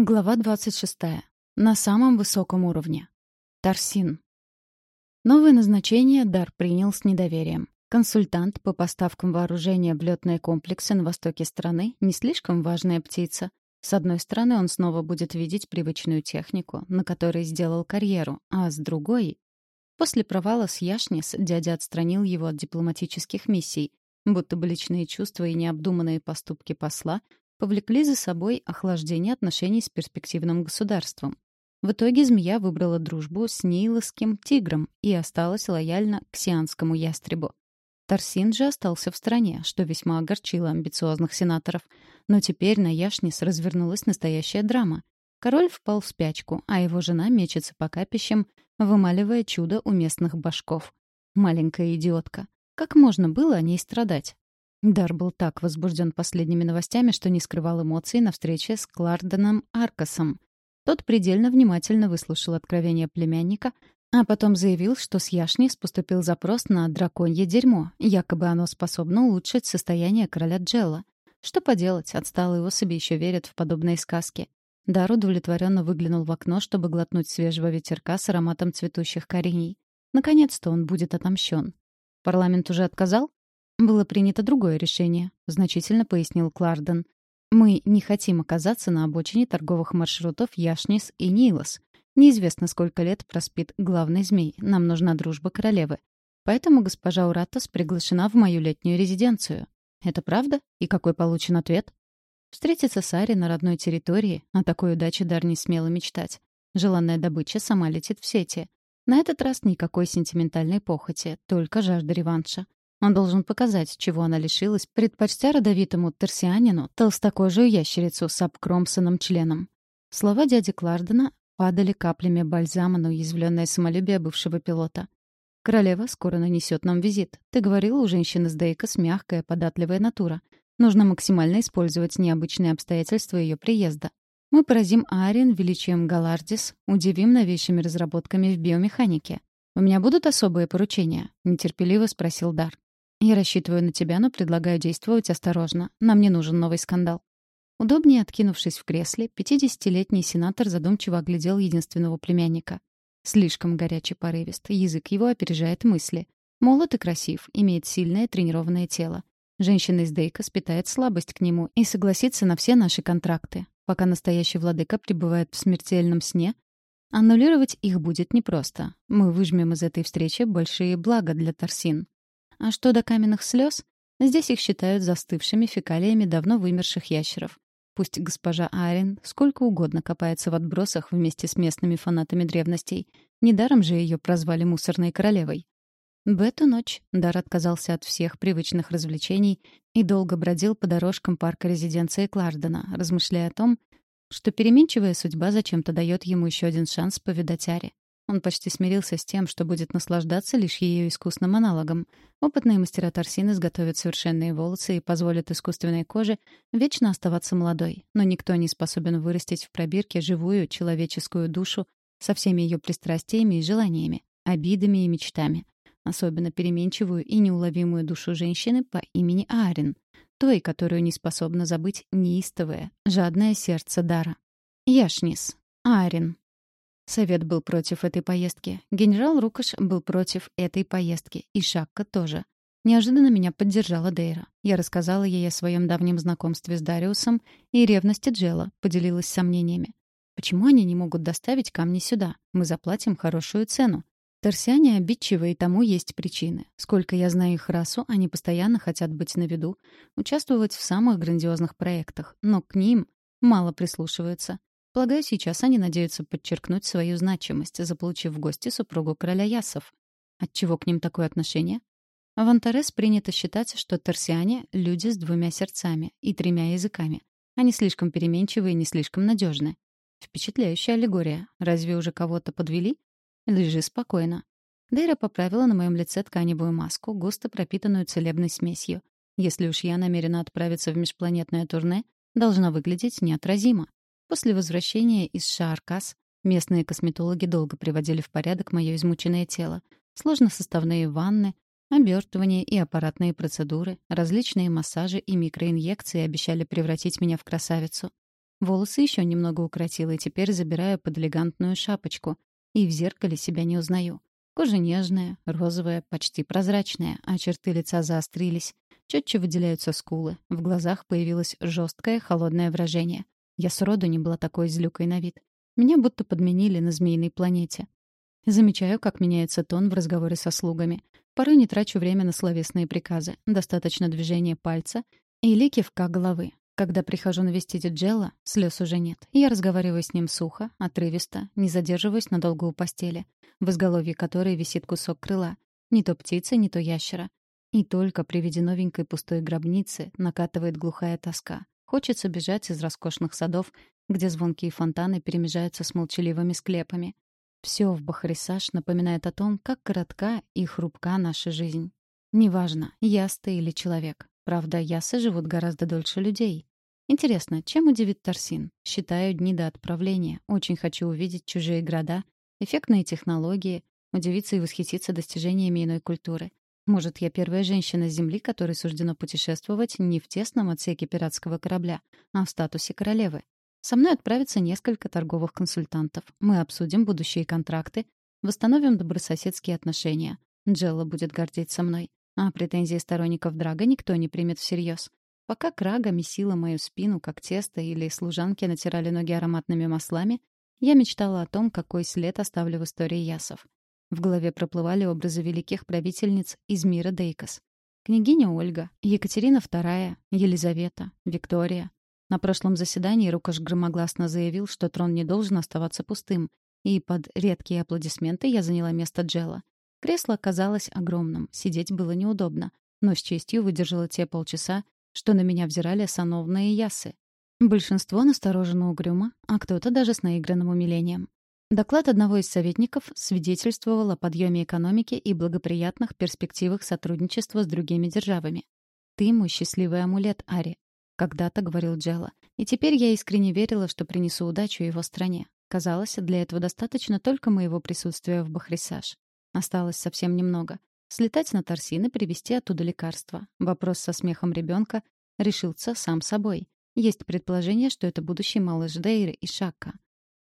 Глава 26. На самом высоком уровне. Тарсин. Новое назначение Дар принял с недоверием. Консультант по поставкам вооружения в летные комплексы на востоке страны — не слишком важная птица. С одной стороны, он снова будет видеть привычную технику, на которой сделал карьеру, а с другой... После провала с Яшнис дядя отстранил его от дипломатических миссий, будто бы личные чувства и необдуманные поступки посла повлекли за собой охлаждение отношений с перспективным государством. В итоге змея выбрала дружбу с нейловским тигром и осталась лояльна к сианскому ястребу. Тарсин же остался в стране, что весьма огорчило амбициозных сенаторов. Но теперь на Яшнис развернулась настоящая драма. Король впал в спячку, а его жена мечется по капищам, вымаливая чудо у местных башков. Маленькая идиотка. Как можно было о ней страдать? Дар был так возбужден последними новостями, что не скрывал эмоций на встрече с Кларденом Аркасом. Тот предельно внимательно выслушал откровение племянника, а потом заявил, что с Яшнис поступил запрос на драконье дерьмо, якобы оно способно улучшить состояние короля Джелла. Что поделать, отсталые особи еще верят в подобные сказки. Дар удовлетворенно выглянул в окно, чтобы глотнуть свежего ветерка с ароматом цветущих корений. Наконец-то он будет отомщен. Парламент уже отказал? «Было принято другое решение», — значительно пояснил Кларден. «Мы не хотим оказаться на обочине торговых маршрутов Яшнис и Нилос. Неизвестно, сколько лет проспит главный змей. Нам нужна дружба королевы. Поэтому госпожа Уратос приглашена в мою летнюю резиденцию. Это правда? И какой получен ответ?» Встретиться с Ари на родной территории, о такой удаче дар не смело мечтать. Желанная добыча сама летит в сети. На этот раз никакой сентиментальной похоти, только жажда реванша. Он должен показать, чего она лишилась, предпочтя родовитому торсианину толстокожую ящерицу с обкромсанным членом. Слова дяди Клардена падали каплями бальзама на уязвленное самолюбие бывшего пилота. «Королева скоро нанесет нам визит. Ты говорила, у женщины с Дейкос мягкая, податливая натура. Нужно максимально использовать необычные обстоятельства ее приезда. Мы поразим Ариен величием Галардис, удивим новейшими разработками в биомеханике. У меня будут особые поручения?» — нетерпеливо спросил Дар. Я рассчитываю на тебя, но предлагаю действовать осторожно. Нам не нужен новый скандал. Удобнее откинувшись в кресле, пятидесятилетний сенатор задумчиво оглядел единственного племянника. Слишком горячий порывист, язык его опережает мысли. Молод и красив, имеет сильное тренированное тело. Женщина из Дейка питает слабость к нему и согласится на все наши контракты. Пока настоящий владыка пребывает в смертельном сне, аннулировать их будет непросто. Мы выжмем из этой встречи большие блага для Торсин. А что до каменных слез? Здесь их считают застывшими фекалиями давно вымерших ящеров. Пусть госпожа Арин сколько угодно копается в отбросах вместе с местными фанатами древностей. Недаром же ее прозвали мусорной королевой. В эту ночь Дар отказался от всех привычных развлечений и долго бродил по дорожкам парка резиденции Клардена, размышляя о том, что переменчивая судьба зачем-то дает ему еще один шанс повидать Ари. Он почти смирился с тем, что будет наслаждаться лишь ее искусным аналогом. Опытные мастера торсин изготовят совершенные волосы и позволят искусственной коже вечно оставаться молодой. Но никто не способен вырастить в пробирке живую человеческую душу со всеми ее пристрастиями и желаниями, обидами и мечтами. Особенно переменчивую и неуловимую душу женщины по имени Арин, той, которую не способна забыть неистовое, жадное сердце Дара. Яшнис. Арин. Совет был против этой поездки. Генерал Рукаш был против этой поездки. И Шакка тоже. Неожиданно меня поддержала Дейра. Я рассказала ей о своем давнем знакомстве с Дариусом и ревности Джела, поделилась сомнениями. Почему они не могут доставить камни сюда? Мы заплатим хорошую цену. Торсиане обидчивы, и тому есть причины. Сколько я знаю их расу, они постоянно хотят быть на виду, участвовать в самых грандиозных проектах, но к ним мало прислушиваются. Полагаю, сейчас они надеются подчеркнуть свою значимость, заполучив в гости супругу короля Ясов. Отчего к ним такое отношение? В Антарес принято считать, что торсиане — люди с двумя сердцами и тремя языками. Они слишком переменчивы и не слишком надежны. Впечатляющая аллегория. Разве уже кого-то подвели? Лежи спокойно. Дейра поправила на моем лице тканевую маску, густо пропитанную целебной смесью. Если уж я намерена отправиться в межпланетное турне, должна выглядеть неотразимо. После возвращения из Шааркас местные косметологи долго приводили в порядок мое измученное тело. Сложносоставные ванны, обертывания и аппаратные процедуры, различные массажи и микроинъекции обещали превратить меня в красавицу. Волосы еще немного укоротила и теперь забираю под элегантную шапочку. И в зеркале себя не узнаю. Кожа нежная, розовая, почти прозрачная, а черты лица заострились. Четче выделяются скулы. В глазах появилось жесткое, холодное выражение. Я сроду не была такой злюкой на вид. Меня будто подменили на змеиной планете. Замечаю, как меняется тон в разговоре со слугами. Порой не трачу время на словесные приказы. Достаточно движения пальца или кивка головы. Когда прихожу навестить Джелла, слез уже нет. Я разговариваю с ним сухо, отрывисто, не задерживаюсь надолго у постели, в изголовье которой висит кусок крыла. Не то птица, не то ящера. И только при виде новенькой пустой гробницы накатывает глухая тоска. Хочется бежать из роскошных садов, где звонкие фонтаны перемежаются с молчаливыми склепами. Все в Бахарисаж напоминает о том, как коротка и хрупка наша жизнь. Неважно, яста или человек. Правда, ясы живут гораздо дольше людей. Интересно, чем удивит Торсин? Считаю дни до отправления. Очень хочу увидеть чужие города, эффектные технологии, удивиться и восхититься достижениями иной культуры. Может, я первая женщина с Земли, которой суждено путешествовать не в тесном отсеке пиратского корабля, а в статусе королевы. Со мной отправится несколько торговых консультантов. Мы обсудим будущие контракты, восстановим добрососедские отношения. Джелла будет гордиться мной. А претензии сторонников Драга никто не примет всерьез. Пока Крага месила мою спину, как тесто, или служанки натирали ноги ароматными маслами, я мечтала о том, какой след оставлю в истории ясов. В голове проплывали образы великих правительниц из мира Дейкос. Княгиня Ольга, Екатерина II, Елизавета, Виктория. На прошлом заседании Рукаш громогласно заявил, что трон не должен оставаться пустым, и под редкие аплодисменты я заняла место Джела. Кресло оказалось огромным, сидеть было неудобно, но с честью выдержала те полчаса, что на меня взирали сановные ясы. Большинство настороженно угрюмо, а кто-то даже с наигранным умилением. Доклад одного из советников свидетельствовал о подъеме экономики и благоприятных перспективах сотрудничества с другими державами. «Ты мой счастливый амулет, Ари», когда-то говорил Джелла. И теперь я искренне верила, что принесу удачу его стране. Казалось, для этого достаточно только моего присутствия в Бахрисаж. Осталось совсем немного. Слетать на Торсин и привезти оттуда лекарства. Вопрос со смехом ребенка решился сам собой. Есть предположение, что это будущий малыш Дейры и Шакка.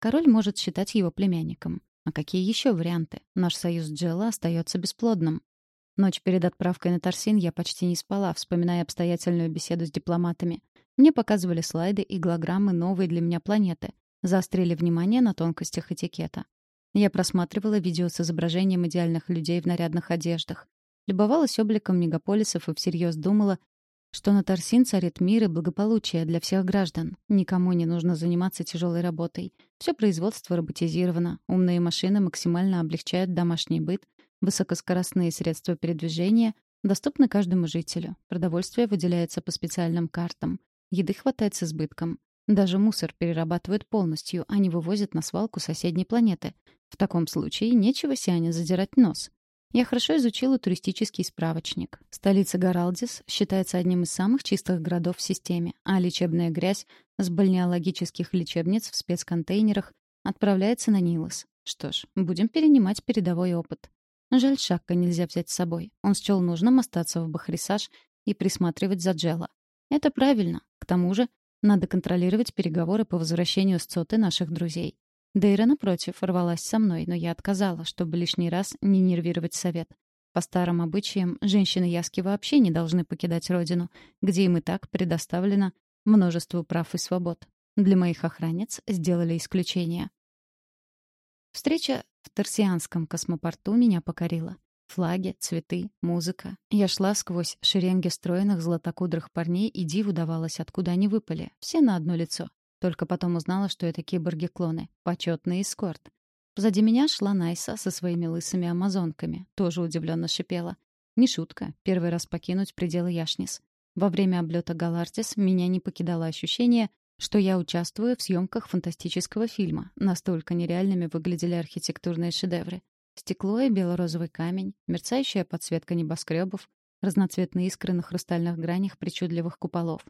Король может считать его племянником. А какие еще варианты? Наш союз Джелла остается бесплодным. Ночь перед отправкой на Торсин я почти не спала, вспоминая обстоятельную беседу с дипломатами. Мне показывали слайды и голограммы новой для меня планеты, заострили внимание на тонкостях этикета. Я просматривала видео с изображением идеальных людей в нарядных одеждах, любовалась обликом мегаполисов и всерьез думала, что на Торсин царит мир и благополучие для всех граждан. Никому не нужно заниматься тяжелой работой. Все производство роботизировано, умные машины максимально облегчают домашний быт, Высокоскоростные средства передвижения доступны каждому жителю. Продовольствие выделяется по специальным картам. Еды хватает с избытком. Даже мусор перерабатывают полностью, а не вывозят на свалку соседней планеты. В таком случае нечего Сиане задирать нос. Я хорошо изучила туристический справочник. Столица Гаралдис считается одним из самых чистых городов в системе, а лечебная грязь с бальнеологических лечебниц в спецконтейнерах отправляется на Нилос. Что ж, будем перенимать передовой опыт. Жаль, Шакка нельзя взять с собой. Он счел нужным остаться в Бахрисаж и присматривать за Джела. Это правильно. К тому же, надо контролировать переговоры по возвращению с Цоты наших друзей. Дейра, напротив, рвалась со мной, но я отказала, чтобы лишний раз не нервировать совет. По старым обычаям, женщины Яски вообще не должны покидать родину, где им и так предоставлено множество прав и свобод. Для моих охранниц сделали исключение. Встреча в Торсианском космопорту меня покорила. Флаги, цветы, музыка. Я шла сквозь шеренги стройных златокудрых парней, и диву давалось, откуда они выпали. Все на одно лицо. Только потом узнала, что это киборги-клоны. Почетный эскорт. Позади меня шла Найса со своими лысыми амазонками. Тоже удивленно шипела. Не шутка. Первый раз покинуть пределы Яшнис. Во время облета Галартис меня не покидало ощущение, что я участвую в съемках фантастического фильма. Настолько нереальными выглядели архитектурные шедевры. Стекло и бело-розовый камень, мерцающая подсветка небоскребов, разноцветные искры на хрустальных гранях причудливых куполов.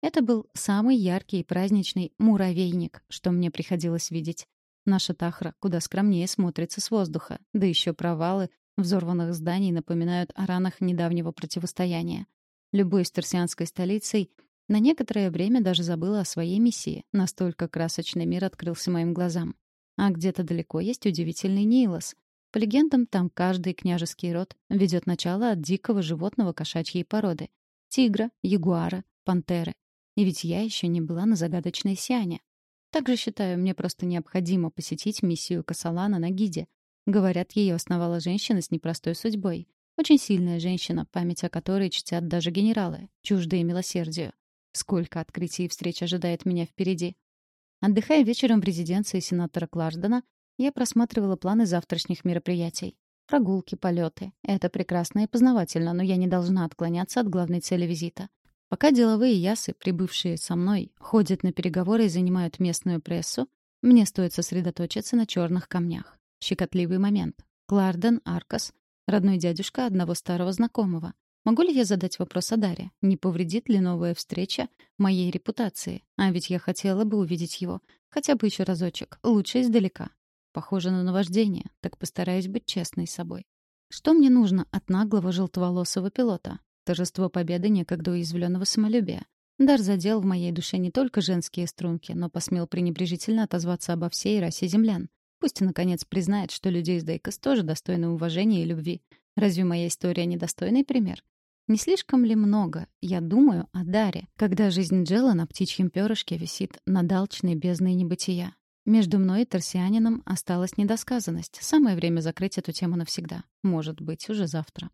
Это был самый яркий и праздничный муравейник, что мне приходилось видеть. Наша Тахра куда скромнее смотрится с воздуха, да еще провалы взорванных зданий напоминают о ранах недавнего противостояния. Любой с торсианской столицей — На некоторое время даже забыла о своей миссии, настолько красочный мир открылся моим глазам. А где-то далеко есть удивительный Нилос. По легендам, там каждый княжеский род ведет начало от дикого животного кошачьей породы. Тигра, ягуара, пантеры. И ведь я еще не была на загадочной Сиане. Также считаю, мне просто необходимо посетить миссию Касалана на Гиде. Говорят, ее основала женщина с непростой судьбой. Очень сильная женщина, память о которой чтят даже генералы, чуждые милосердию. Сколько открытий и встреч ожидает меня впереди. Отдыхая вечером в резиденции сенатора Кларсдена, я просматривала планы завтрашних мероприятий. Прогулки, полеты. Это прекрасно и познавательно, но я не должна отклоняться от главной цели визита. Пока деловые ясы, прибывшие со мной, ходят на переговоры и занимают местную прессу, мне стоит сосредоточиться на черных камнях. Щекотливый момент. Кларден Аркас, родной дядюшка одного старого знакомого. Могу ли я задать вопрос о Даре? Не повредит ли новая встреча моей репутации? А ведь я хотела бы увидеть его. Хотя бы еще разочек. Лучше издалека. Похоже на наваждение, так постараюсь быть честной с собой. Что мне нужно от наглого желтоволосого пилота? Торжество победы некогда уязвленного самолюбия. Дар задел в моей душе не только женские струнки, но посмел пренебрежительно отозваться обо всей расе землян. Пусть, наконец, признает, что люди из Дейкос тоже достойны уважения и любви. Разве моя история недостойный пример? Не слишком ли много я думаю о Даре, когда жизнь Джела на птичьем перышке висит над алчной бездной небытия? Между мной и Торсианином осталась недосказанность. Самое время закрыть эту тему навсегда. Может быть, уже завтра.